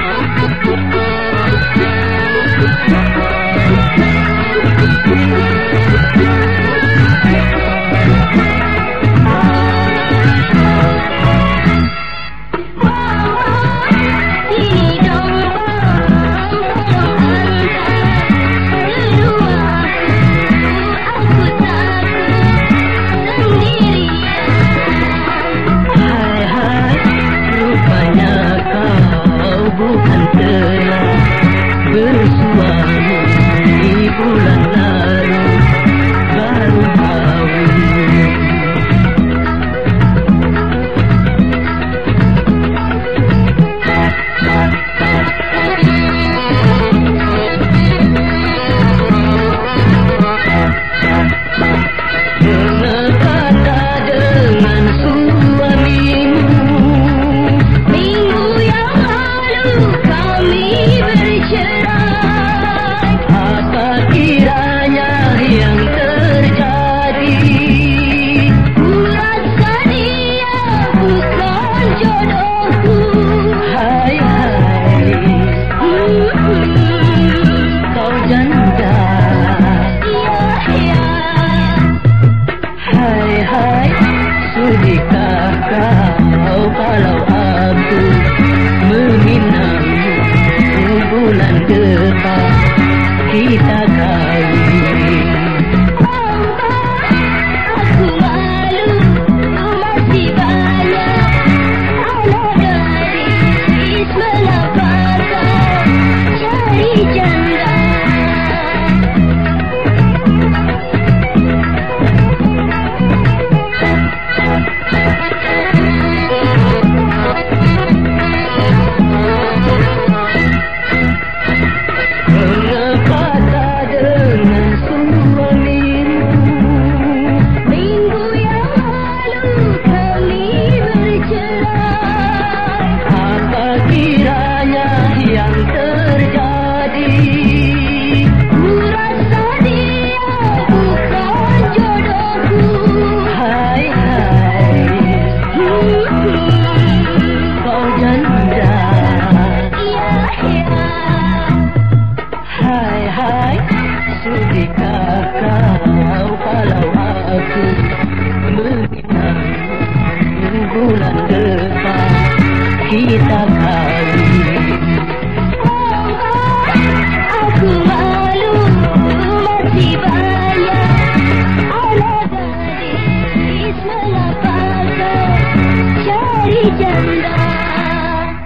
Thank you. Hai Sudi kau Kalau aku Meminangmu Bulan depan? Kita की शाखा